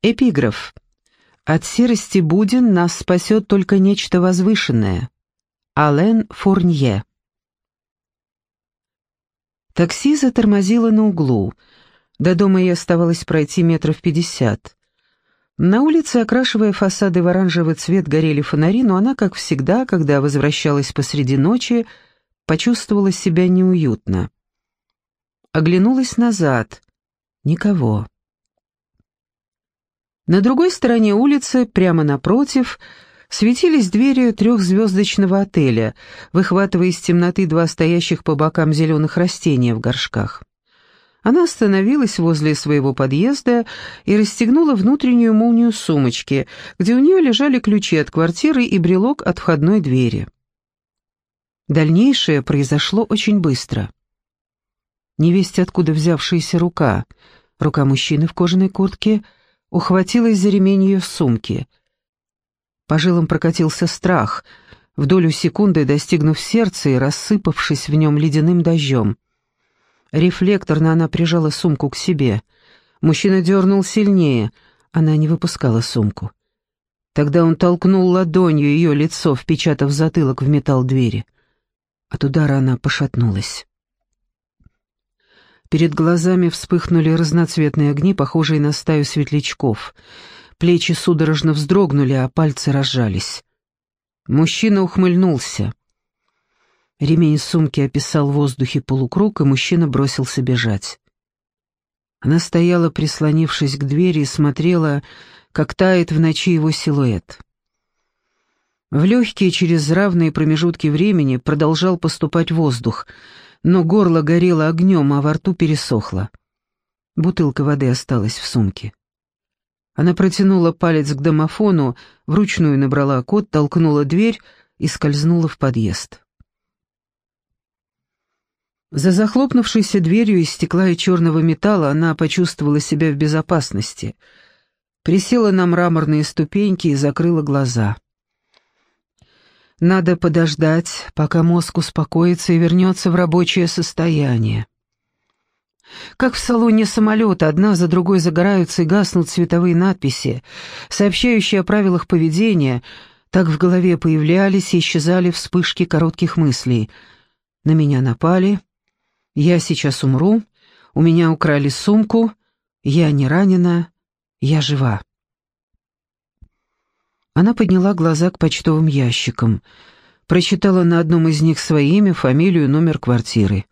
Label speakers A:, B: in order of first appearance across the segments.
A: Эпиграф. От серости буден нас спасет только нечто возвышенное. Ален Фурнье. Такси затормозило на углу. До дома ей оставалось пройти метров пятьдесят. На улице, окрашивая фасады в оранжевый цвет, горели фонари, но она, как всегда, когда возвращалась посреди ночи, почувствовала себя неуютно. Оглянулась назад. Никого. На другой стороне улицы, прямо напротив, светились двери трехзвездочного отеля, выхватывая из темноты два стоящих по бокам зеленых растения в горшках. Она остановилась возле своего подъезда и расстегнула внутреннюю молнию сумочки, где у нее лежали ключи от квартиры и брелок от входной двери. Дальнейшее произошло очень быстро. Невесть откуда взявшаяся рука, рука мужчины в кожаной куртке, ухватилась за ремень ее сумки. По жилам прокатился страх, в долю секунды достигнув сердца и рассыпавшись в нем ледяным дождем. Рефлекторно она прижала сумку к себе. Мужчина дернул сильнее, она не выпускала сумку. Тогда он толкнул ладонью ее лицо, впечатав затылок в металл двери. От удара она пошатнулась. Перед глазами вспыхнули разноцветные огни, похожие на стаю светлячков. Плечи судорожно вздрогнули, а пальцы разжались. Мужчина ухмыльнулся. Ремень сумки описал в воздухе полукруг, и мужчина бросился бежать. Она стояла, прислонившись к двери, и смотрела, как тает в ночи его силуэт. В легкие через равные промежутки времени продолжал поступать воздух, но горло горело огнем, а во рту пересохло. Бутылка воды осталась в сумке. Она протянула палец к домофону, вручную набрала код, толкнула дверь и скользнула в подъезд. За захлопнувшейся дверью из стекла и черного металла она почувствовала себя в безопасности. Присела на мраморные ступеньки и закрыла глаза. Надо подождать, пока мозг успокоится и вернется в рабочее состояние. Как в салоне самолета одна за другой загораются и гаснут цветовые надписи, сообщающие о правилах поведения, так в голове появлялись и исчезали вспышки коротких мыслей. На меня напали, я сейчас умру, у меня украли сумку, я не ранена, я жива. Она подняла глаза к почтовым ящикам, прочитала на одном из них свое имя, фамилию, номер квартиры.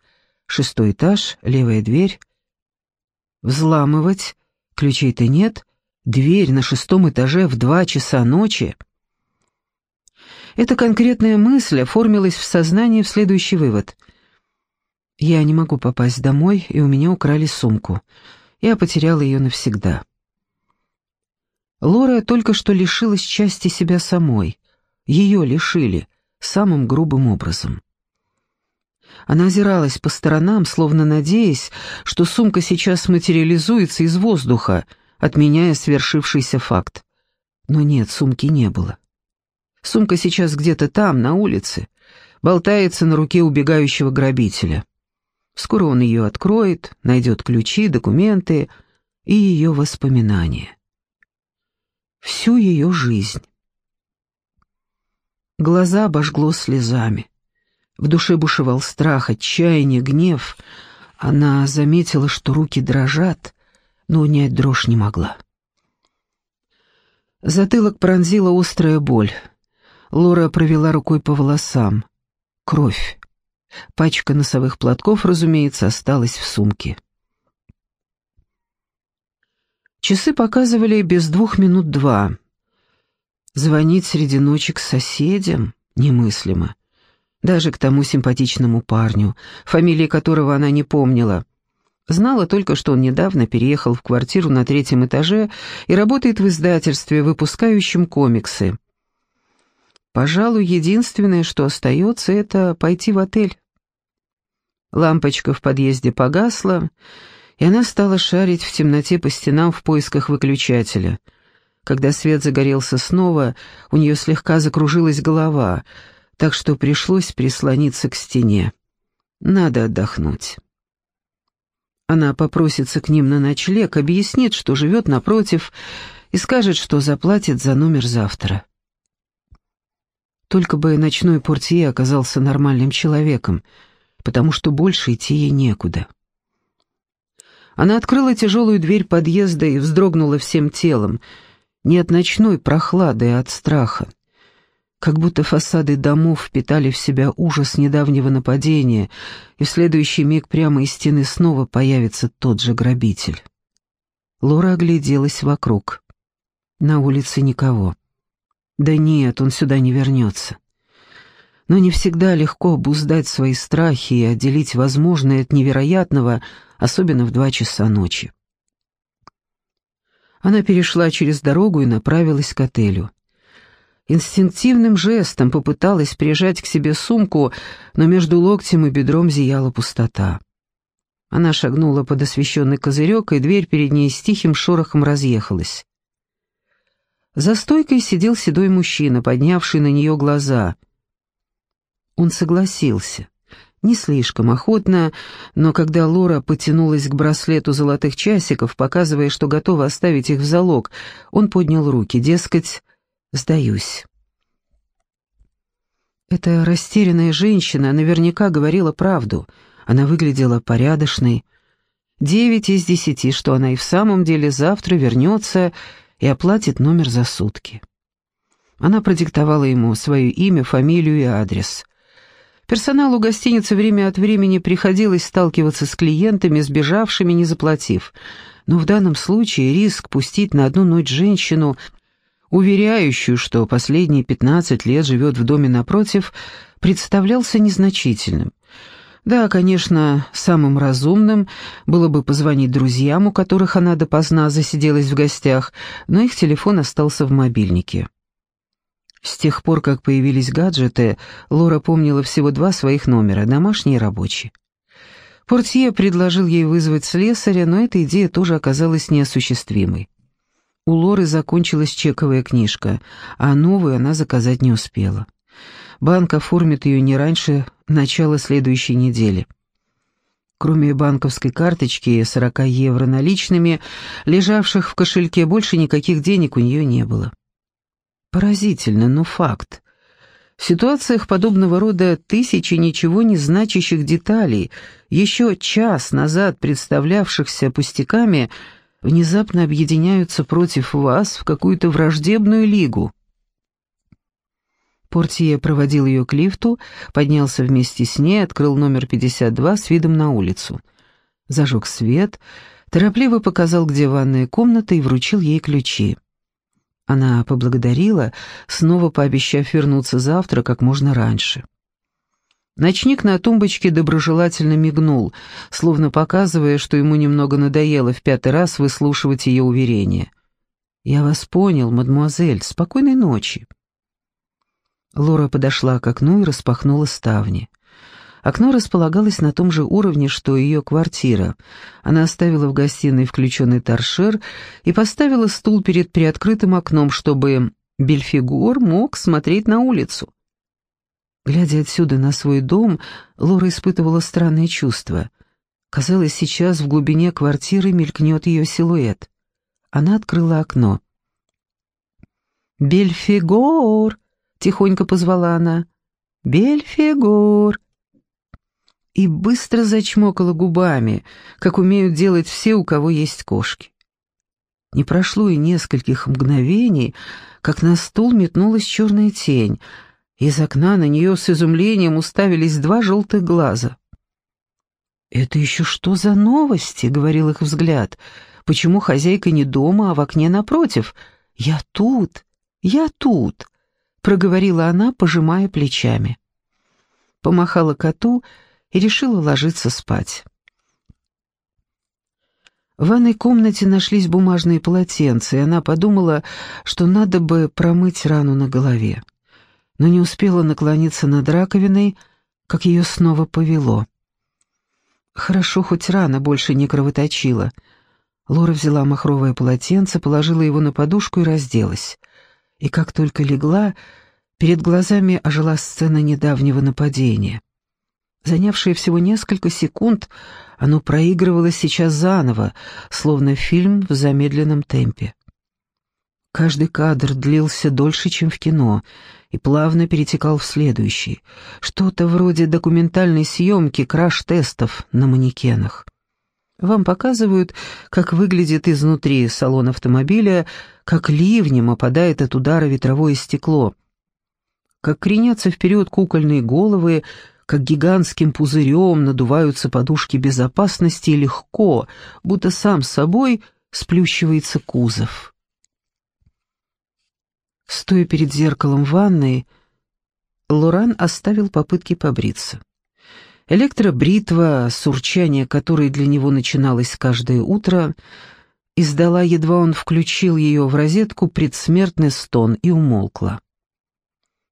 A: Шестой этаж, левая дверь. Взламывать, ключей-то нет, дверь на шестом этаже в два часа ночи. Эта конкретная мысль оформилась в сознании в следующий вывод. Я не могу попасть домой, и у меня украли сумку. Я потеряла ее навсегда. Лора только что лишилась части себя самой. Ее лишили самым грубым образом. Она озиралась по сторонам, словно надеясь, что сумка сейчас материализуется из воздуха, отменяя свершившийся факт. Но нет, сумки не было. Сумка сейчас где-то там, на улице, болтается на руке убегающего грабителя. Скоро он ее откроет, найдет ключи, документы и ее воспоминания. Всю ее жизнь. Глаза обожгло слезами. В душе бушевал страх, отчаяние, гнев. Она заметила, что руки дрожат, но унять дрожь не могла. Затылок пронзила острая боль. Лора провела рукой по волосам. Кровь. Пачка носовых платков, разумеется, осталась в сумке. Часы показывали без двух минут два. Звонить среди ночи к соседям немыслимо. Даже к тому симпатичному парню, фамилии которого она не помнила. Знала только, что он недавно переехал в квартиру на третьем этаже и работает в издательстве, выпускающем комиксы. Пожалуй, единственное, что остается, это пойти в отель. Лампочка в подъезде погасла, и она стала шарить в темноте по стенам в поисках выключателя. Когда свет загорелся снова, у нее слегка закружилась голова, так что пришлось прислониться к стене. Надо отдохнуть. Она попросится к ним на ночлег, объяснит, что живет напротив, и скажет, что заплатит за номер завтра. Только бы ночной портье оказался нормальным человеком, потому что больше идти ей некуда. Она открыла тяжелую дверь подъезда и вздрогнула всем телом, не от ночной прохлады, а от страха. Как будто фасады домов впитали в себя ужас недавнего нападения, и в следующий миг прямо из стены снова появится тот же грабитель. Лора огляделась вокруг. На улице никого. Да нет, он сюда не вернется. Но не всегда легко обуздать свои страхи и отделить возможное от невероятного, особенно в два часа ночи. Она перешла через дорогу и направилась к отелю. Инстинктивным жестом попыталась прижать к себе сумку, но между локтем и бедром зияла пустота. Она шагнула под освещенный козырек, и дверь перед ней с тихим шорохом разъехалась. За стойкой сидел седой мужчина, поднявший на нее глаза. Он согласился. Не слишком охотно, но когда Лора потянулась к браслету золотых часиков, показывая, что готова оставить их в залог, он поднял руки, дескать, «сдаюсь». Эта растерянная женщина наверняка говорила правду — она выглядела порядочной. Девять из десяти, что она и в самом деле завтра вернется и оплатит номер за сутки. Она продиктовала ему свое имя, фамилию и адрес. Персоналу гостиницы время от времени приходилось сталкиваться с клиентами, сбежавшими, не заплатив. Но в данном случае риск пустить на одну ночь женщину, уверяющую, что последние пятнадцать лет живет в доме напротив, представлялся незначительным. Да, конечно, самым разумным было бы позвонить друзьям, у которых она допоздна засиделась в гостях, но их телефон остался в мобильнике. С тех пор, как появились гаджеты, Лора помнила всего два своих номера, домашний и рабочий. Портье предложил ей вызвать слесаря, но эта идея тоже оказалась неосуществимой. У Лоры закончилась чековая книжка, а новую она заказать не успела. Банк оформит ее не раньше начала следующей недели. Кроме банковской карточки и 40 евро наличными, лежавших в кошельке, больше никаких денег у нее не было. Поразительно, но факт. В ситуациях подобного рода тысячи ничего не значащих деталей, еще час назад представлявшихся пустяками, внезапно объединяются против вас в какую-то враждебную лигу. Портье проводил ее к лифту, поднялся вместе с ней, открыл номер 52 с видом на улицу. Зажег свет, торопливо показал, где ванная комната, и вручил ей ключи. Она поблагодарила, снова пообещав вернуться завтра как можно раньше. Ночник на тумбочке доброжелательно мигнул, словно показывая, что ему немного надоело в пятый раз выслушивать ее уверения. «Я вас понял, мадемуазель. Спокойной ночи». Лора подошла к окну и распахнула ставни. Окно располагалось на том же уровне, что и ее квартира. Она оставила в гостиной включенный торшер и поставила стул перед приоткрытым окном, чтобы Бельфигор мог смотреть на улицу. Глядя отсюда на свой дом, Лора испытывала странное чувство. Казалось, сейчас в глубине квартиры мелькнет ее силуэт. Она открыла окно. «Бельфигор!» — тихонько позвала она. «Бельфигор!» И быстро зачмокала губами, как умеют делать все, у кого есть кошки. Не прошло и нескольких мгновений, как на стул метнулась черная тень. Из окна на нее с изумлением уставились два желтых глаза. «Это еще что за новости?» — говорил их взгляд. «Почему хозяйка не дома, а в окне напротив? Я тут, я тут!» проговорила она, пожимая плечами. Помахала коту и решила ложиться спать. В ванной комнате нашлись бумажные полотенца, и она подумала, что надо бы промыть рану на голове. Но не успела наклониться над раковиной, как ее снова повело. Хорошо, хоть рана больше не кровоточила. Лора взяла махровое полотенце, положила его на подушку и разделась и как только легла, перед глазами ожила сцена недавнего нападения. Занявшее всего несколько секунд, оно проигрывалось сейчас заново, словно фильм в замедленном темпе. Каждый кадр длился дольше, чем в кино, и плавно перетекал в следующий. Что-то вроде документальной съемки краш-тестов на манекенах. Вам показывают, как выглядит изнутри салон автомобиля, как ливнем опадает от удара ветровое стекло, как кренятся вперед кукольные головы, как гигантским пузырем надуваются подушки безопасности и легко, будто сам собой сплющивается кузов. Стоя перед зеркалом ванной, Лоран оставил попытки побриться. Электробритва, сурчание которой для него начиналось каждое утро, издала, едва он включил ее в розетку, предсмертный стон и умолкла.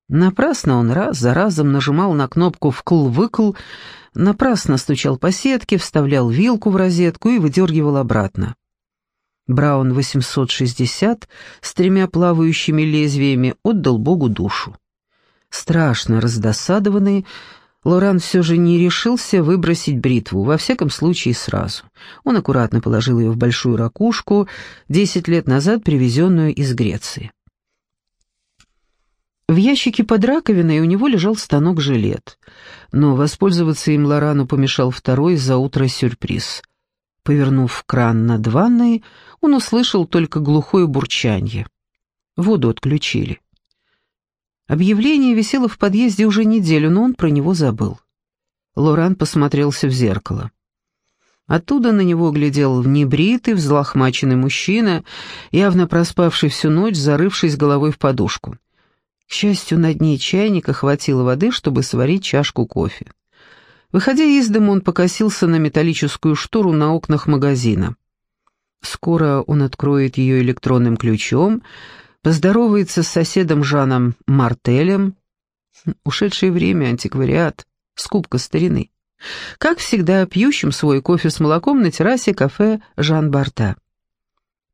A: Напрасно он раз за разом нажимал на кнопку «вкл-выкл», напрасно стучал по сетке, вставлял вилку в розетку и выдергивал обратно. Браун 860 с тремя плавающими лезвиями отдал Богу душу. Страшно раздосадованный, Лоран все же не решился выбросить бритву, во всяком случае сразу. Он аккуратно положил ее в большую ракушку, десять лет назад привезенную из Греции. В ящике под раковиной у него лежал станок-жилет, но воспользоваться им Лорану помешал второй за утро сюрприз — Повернув кран над ванной, он услышал только глухое бурчанье. Воду отключили. Объявление висело в подъезде уже неделю, но он про него забыл. Лоран посмотрелся в зеркало. Оттуда на него глядел небритый, взлохмаченный мужчина, явно проспавший всю ночь, зарывшись головой в подушку. К счастью, на дне чайника хватило воды, чтобы сварить чашку кофе. Выходя из дома, он покосился на металлическую штору на окнах магазина. Скоро он откроет ее электронным ключом, поздоровается с соседом Жаном Мартелем. Ушедшее время, антиквариат, скупка старины. Как всегда, пьющим свой кофе с молоком на террасе кафе Жан Барта.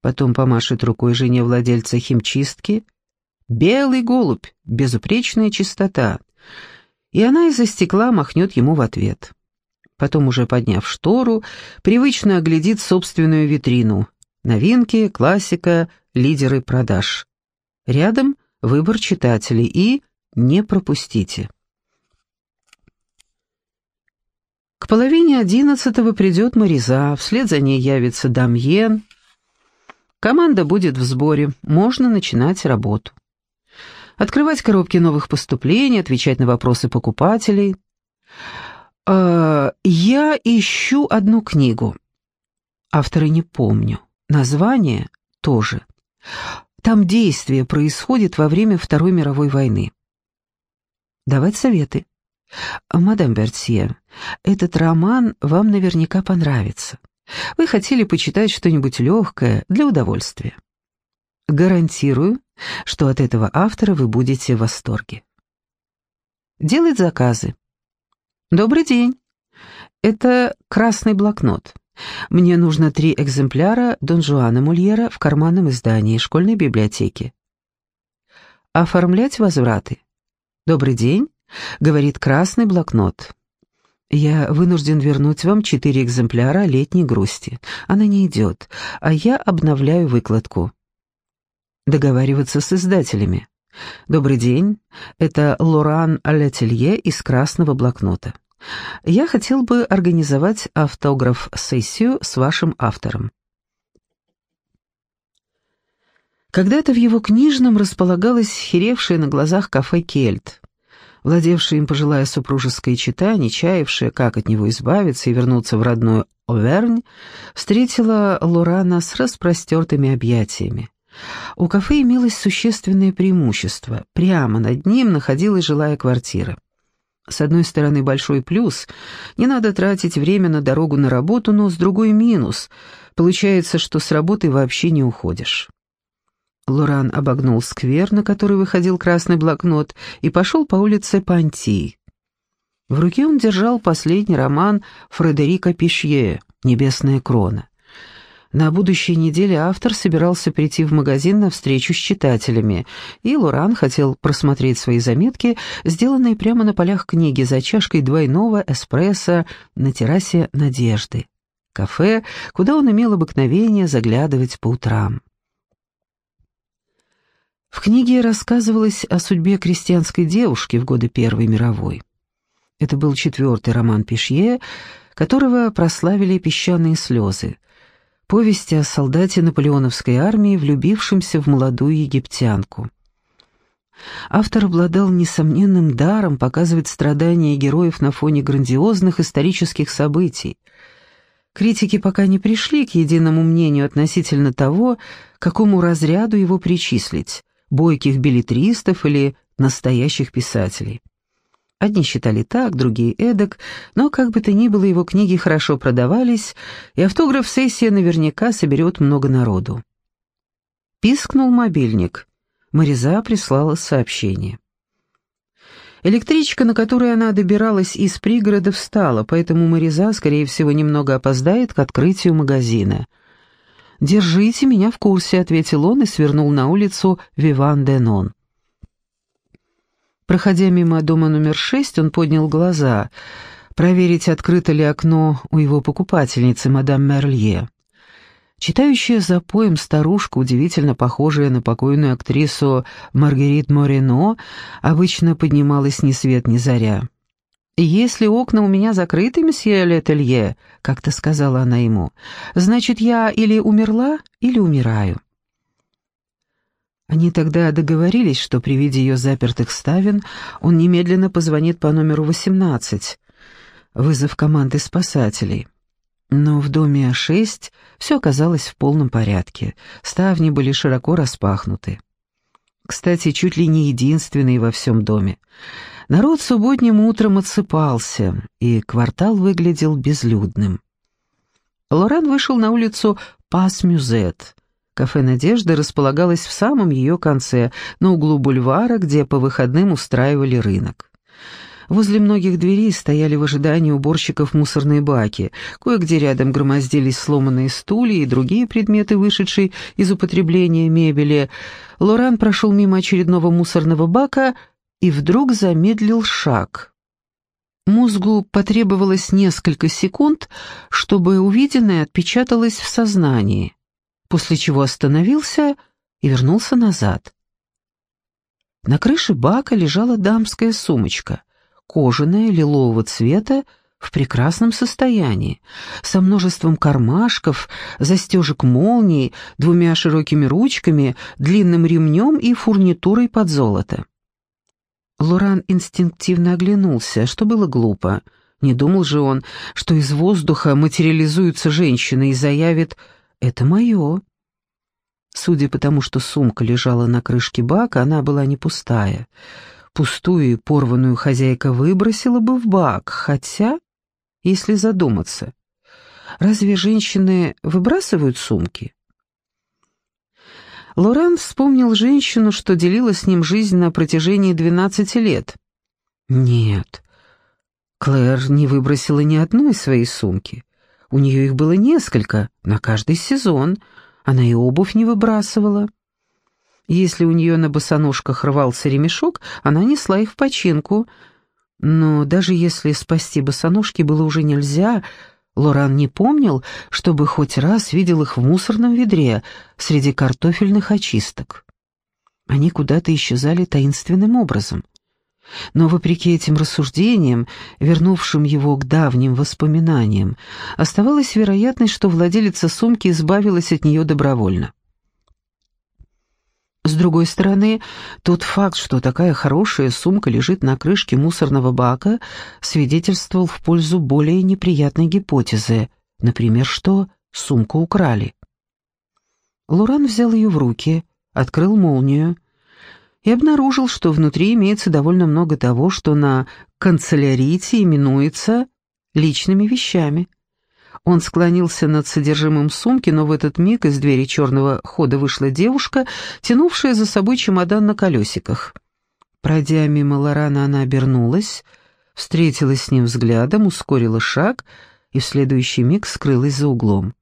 A: Потом помашет рукой жене владельца химчистки. Белый голубь, безупречная чистота — и она из-за стекла махнет ему в ответ. Потом, уже подняв штору, привычно оглядит собственную витрину. Новинки, классика, лидеры продаж. Рядом выбор читателей и «Не пропустите». К половине одиннадцатого придет Мариза, вслед за ней явится Дамьен. Команда будет в сборе, можно начинать работу открывать коробки новых поступлений, отвечать на вопросы покупателей. Э, я ищу одну книгу. Автора не помню. Название тоже. Там действие происходит во время Второй мировой войны. Давать советы. Мадам Бертье, этот роман вам наверняка понравится. Вы хотели почитать что-нибудь легкое для удовольствия. Гарантирую, что от этого автора вы будете в восторге. Делать заказы. Добрый день. Это красный блокнот. Мне нужно три экземпляра Дон Жуана Мульера в карманном издании школьной библиотеки. Оформлять возвраты. Добрый день, говорит красный блокнот. Я вынужден вернуть вам четыре экземпляра летней грусти. Она не идет, а я обновляю выкладку договариваться с издателями. «Добрый день, это Лоран Алятелье из «Красного блокнота». Я хотел бы организовать автограф-сессию с вашим автором». Когда-то в его книжном располагалось херевшее на глазах кафе «Кельт». Владевшая им пожилая супружеская чита, не чаявшая, как от него избавиться и вернуться в родную Овернь, встретила Лорана с распростертыми объятиями. У кафе имелось существенное преимущество. Прямо над ним находилась жилая квартира. С одной стороны, большой плюс — не надо тратить время на дорогу на работу, но с другой — минус. Получается, что с работы вообще не уходишь. Лоран обогнул сквер, на который выходил красный блокнот, и пошел по улице Пантии. В руке он держал последний роман Фредерика Пишье «Небесная крона». На будущей неделе автор собирался прийти в магазин на встречу с читателями, и Лоран хотел просмотреть свои заметки, сделанные прямо на полях книги за чашкой двойного эспрессо на террасе «Надежды». Кафе, куда он имел обыкновение заглядывать по утрам. В книге рассказывалось о судьбе крестьянской девушки в годы Первой мировой. Это был четвертый роман Пишье, которого прославили «Песчаные слезы», повесть о солдате наполеоновской армии, влюбившемся в молодую египтянку. Автор обладал несомненным даром показывать страдания героев на фоне грандиозных исторических событий. Критики пока не пришли к единому мнению относительно того, какому разряду его причислить бойких билетристов или настоящих писателей. Одни считали так, другие эдак, но как бы то ни было, его книги хорошо продавались, и автограф-сессия наверняка соберет много народу. Пискнул мобильник. Мариза прислала сообщение. Электричка, на которой она добиралась из пригорода, встала, поэтому Мариза, скорее всего, немного опоздает к открытию магазина — «Держите меня в курсе», — ответил он и свернул на улицу Виван-де-Нон. Проходя мимо дома номер шесть, он поднял глаза, проверить, открыто ли окно у его покупательницы, мадам Мерлье. Читающая за поем старушка, удивительно похожая на покойную актрису Маргарит Морино, обычно поднималась ни свет ни заря. «Если окна у меня закрыты, месье Летелье», — как-то сказала она ему, — «значит, я или умерла, или умираю». Они тогда договорились, что при виде ее запертых ставен он немедленно позвонит по номеру 18, вызов команды спасателей. Но в доме А6 все оказалось в полном порядке, ставни были широко распахнуты. Кстати, чуть ли не единственный во всем доме. Народ субботним утром отсыпался, и квартал выглядел безлюдным. Лоран вышел на улицу Пас-Мюзет. Кафе «Надежда» располагалось в самом ее конце, на углу бульвара, где по выходным устраивали рынок. Возле многих дверей стояли в ожидании уборщиков мусорные баки, кое-где рядом громоздились сломанные стулья и другие предметы, вышедшие из употребления мебели. Лоран прошел мимо очередного мусорного бака — и вдруг замедлил шаг. Мозгу потребовалось несколько секунд, чтобы увиденное отпечаталось в сознании, после чего остановился и вернулся назад. На крыше бака лежала дамская сумочка, кожаная, лилового цвета, в прекрасном состоянии, со множеством кармашков, застежек молний, двумя широкими ручками, длинным ремнем и фурнитурой под золото. Лоран инстинктивно оглянулся, что было глупо. Не думал же он, что из воздуха материализуется женщина и заявит «это мое». Судя по тому, что сумка лежала на крышке бака, она была не пустая. Пустую и порванную хозяйка выбросила бы в бак, хотя, если задуматься, разве женщины выбрасывают сумки? Лорен вспомнил женщину, что делила с ним жизнь на протяжении двенадцати лет. Нет, Клэр не выбросила ни одной своей сумки. У нее их было несколько, на каждый сезон. Она и обувь не выбрасывала. Если у нее на босоножках рвался ремешок, она несла их в починку. Но даже если спасти босоножки было уже нельзя, Лоран не помнил, чтобы хоть раз видел их в мусорном ведре среди картофельных очисток. Они куда-то исчезали таинственным образом. Но вопреки этим рассуждениям, вернувшим его к давним воспоминаниям, оставалась вероятность, что владелица сумки избавилась от нее добровольно. С другой стороны, тот факт, что такая хорошая сумка лежит на крышке мусорного бака, свидетельствовал в пользу более неприятной гипотезы, например, что сумку украли. Луран взял ее в руки, открыл молнию и обнаружил, что внутри имеется довольно много того, что на канцелярите именуется личными вещами – он склонился над содержимым сумки, но в этот миг из двери черного хода вышла девушка, тянувшая за собой чемодан на колесиках. Пройдя мимо Лорана, она обернулась, встретилась с ним взглядом, ускорила шаг и в следующий миг скрылась за углом.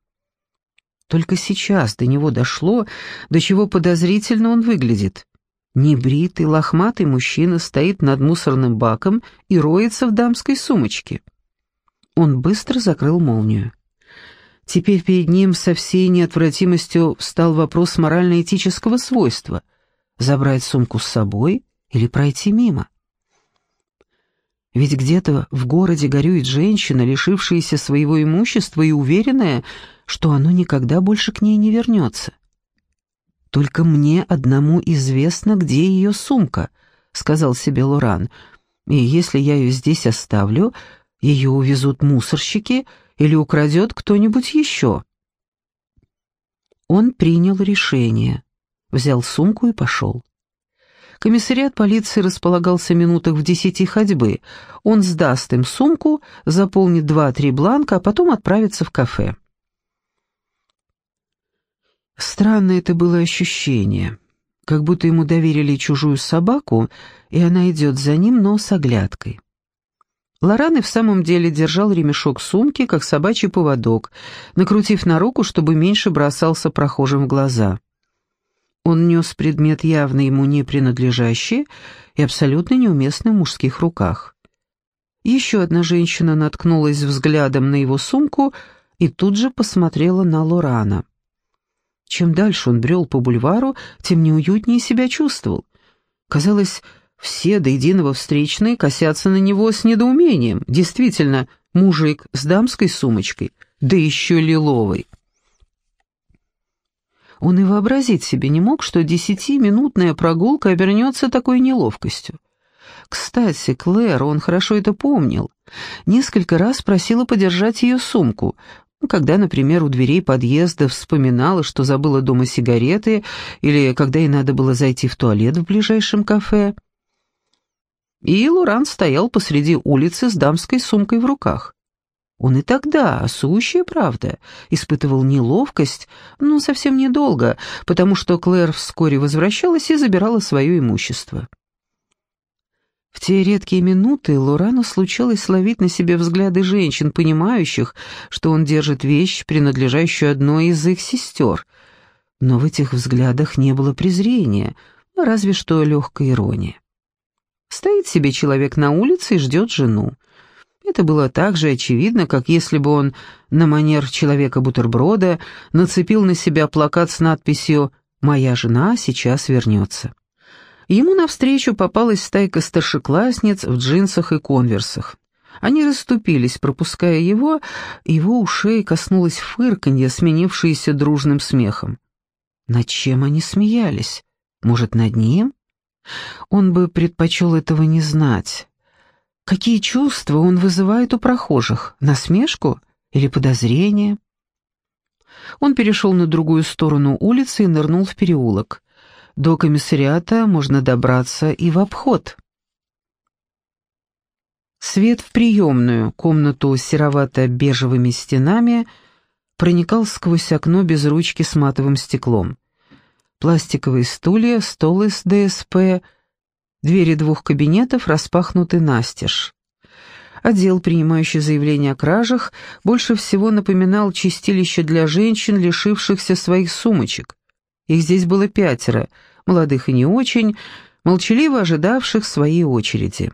A: Только сейчас до него дошло, до чего подозрительно он выглядит. Небритый, лохматый мужчина стоит над мусорным баком и роется в дамской сумочке. Он быстро закрыл молнию. Теперь перед ним со всей неотвратимостью встал вопрос морально-этического свойства. Забрать сумку с собой или пройти мимо? Ведь где-то в городе горюет женщина, лишившаяся своего имущества и уверенная, что оно никогда больше к ней не вернется. «Только мне одному известно, где ее сумка», — сказал себе Лоран. «И если я ее здесь оставлю, ее увезут мусорщики или украдет кто-нибудь еще». Он принял решение, взял сумку и пошел. Комиссариат полиции располагался минутах в десяти ходьбы. Он сдаст им сумку, заполнит два-три бланка, а потом отправится в кафе. Странное это было ощущение, как будто ему доверили чужую собаку, и она идет за ним, но с оглядкой. Лоран и в самом деле держал ремешок сумки, как собачий поводок, накрутив на руку, чтобы меньше бросался прохожим в глаза. Он нес предмет явно ему не принадлежащий и абсолютно неуместный в мужских руках. Еще одна женщина наткнулась взглядом на его сумку и тут же посмотрела на Лорана. Чем дальше он брел по бульвару, тем неуютнее себя чувствовал. Казалось, все до единого встречные косятся на него с недоумением. Действительно, мужик с дамской сумочкой, да еще лиловой. Он и вообразить себе не мог, что десятиминутная прогулка обернется такой неловкостью. Кстати, Клэр, он хорошо это помнил, несколько раз просила подержать ее сумку, когда, например, у дверей подъезда вспоминала, что забыла дома сигареты, или когда ей надо было зайти в туалет в ближайшем кафе. И Луран стоял посреди улицы с дамской сумкой в руках. Он и тогда, сущая правда, испытывал неловкость, но совсем недолго, потому что Клэр вскоре возвращалась и забирала свое имущество. В те редкие минуты Лорану случалось ловить на себе взгляды женщин, понимающих, что он держит вещь, принадлежащую одной из их сестер. Но в этих взглядах не было презрения, разве что легкая ирония. Стоит себе человек на улице и ждет жену. Это было так же очевидно, как если бы он на манер человека-бутерброда нацепил на себя плакат с надписью «Моя жена сейчас вернется». Ему навстречу попалась стайка старшеклассниц в джинсах и конверсах. Они расступились, пропуская его, его ушей коснулось фырканье, сменившееся дружным смехом. Над чем они смеялись? Может, над ним? Он бы предпочел этого не знать. Какие чувства он вызывает у прохожих? Насмешку или подозрение? Он перешел на другую сторону улицы и нырнул в переулок. До комиссариата можно добраться и в обход. Свет в приемную, комнату с серовато-бежевыми стенами, проникал сквозь окно без ручки с матовым стеклом пластиковые стулья, стол из ДСП, двери двух кабинетов распахнуты настежь. Отдел, принимающий заявления о кражах, больше всего напоминал чистилище для женщин, лишившихся своих сумочек. Их здесь было пятеро, молодых и не очень, молчаливо ожидавших своей очереди.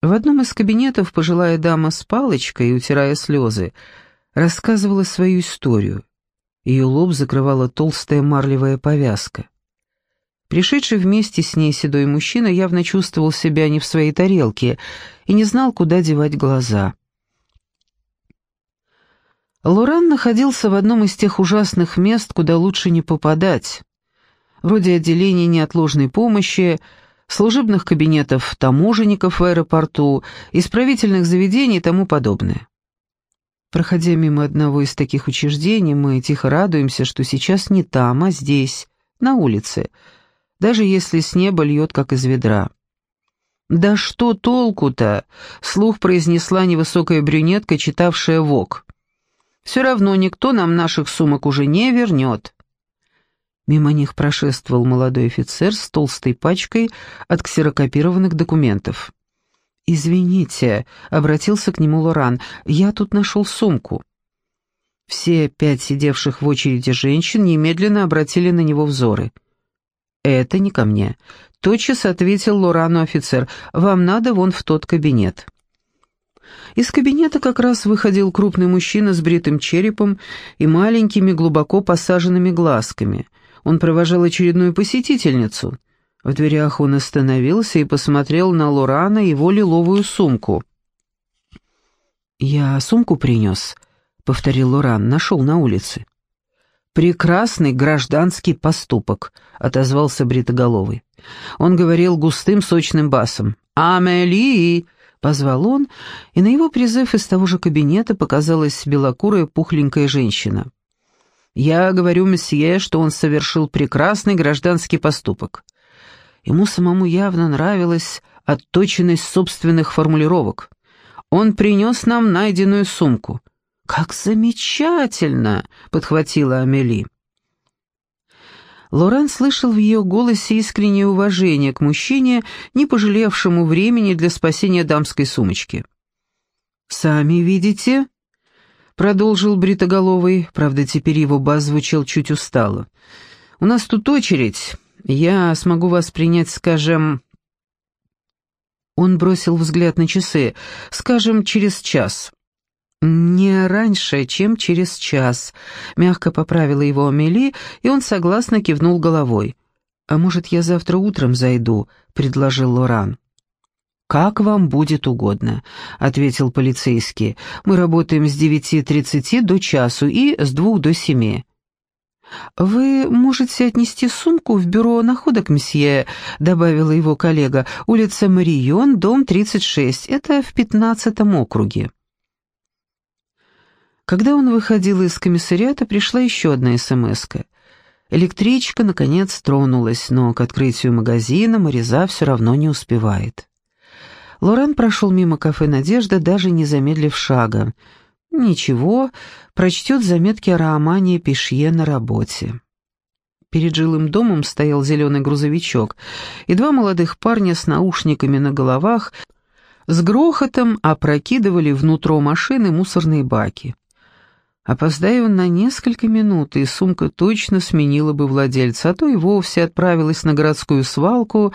A: В одном из кабинетов пожилая дама с палочкой, утирая слезы, рассказывала свою историю. Ее лоб закрывала толстая марлевая повязка. Пришедший вместе с ней седой мужчина явно чувствовал себя не в своей тарелке и не знал, куда девать глаза. Лоран находился в одном из тех ужасных мест, куда лучше не попадать, вроде отделения неотложной помощи, служебных кабинетов таможенников в аэропорту, исправительных заведений и тому подобное. Проходя мимо одного из таких учреждений, мы тихо радуемся, что сейчас не там, а здесь, на улице, даже если с неба льет, как из ведра. «Да что толку-то?» — слух произнесла невысокая брюнетка, читавшая ВОК. «Все равно никто нам наших сумок уже не вернет». Мимо них прошествовал молодой офицер с толстой пачкой от ксерокопированных документов. «Извините», — обратился к нему Лоран, — «я тут нашел сумку». Все пять сидевших в очереди женщин немедленно обратили на него взоры. «Это не ко мне», — тотчас ответил Лорану офицер, — «вам надо вон в тот кабинет». Из кабинета как раз выходил крупный мужчина с бритым черепом и маленькими глубоко посаженными глазками. Он провожал очередную посетительницу. В дверях он остановился и посмотрел на Лорана и его лиловую сумку. «Я сумку принес», — повторил Лоран, — «нашел на улице». «Прекрасный гражданский поступок», — отозвался Бритоголовый. Он говорил густым сочным басом. «Амели!» — позвал он, и на его призыв из того же кабинета показалась белокурая пухленькая женщина. «Я говорю месье, что он совершил прекрасный гражданский поступок». Ему самому явно нравилась отточенность собственных формулировок. «Он принес нам найденную сумку». «Как замечательно!» — подхватила Амели. Лоран слышал в ее голосе искреннее уважение к мужчине, не пожалевшему времени для спасения дамской сумочки. «Сами видите?» — продолжил Бритоголовый, правда, теперь его бас звучал чуть устало. «У нас тут очередь. Я смогу вас принять, скажем...» Он бросил взгляд на часы. «Скажем, через час. «Не раньше, чем через час», — мягко поправила его Амели, и он согласно кивнул головой. «А может, я завтра утром зайду?» — предложил Лоран. «Как вам будет угодно», — ответил полицейский. «Мы работаем с девяти тридцати до часу и с двух до семи». «Вы можете отнести сумку в бюро находок, месье», — добавила его коллега. «Улица Марион, дом 36. Это в пятнадцатом округе». Когда он выходил из комиссариата, пришла еще одна смс -ка. Электричка, наконец, тронулась, но к открытию магазина Мариза все равно не успевает. Лорен прошел мимо кафе «Надежда», даже не замедлив шага. Ничего, прочтет заметки о романе Пешье на работе. Перед жилым домом стоял зеленый грузовичок, и два молодых парня с наушниками на головах с грохотом опрокидывали внутрь машины мусорные баки. Опоздая он на несколько минут, и сумка точно сменила бы владельца, а то и вовсе отправилась на городскую свалку,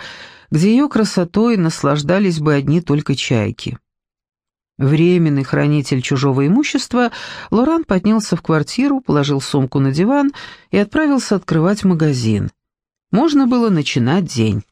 A: где ее красотой наслаждались бы одни только чайки. Временный хранитель чужого имущества, Лоран поднялся в квартиру, положил сумку на диван и отправился открывать магазин. Можно было начинать день.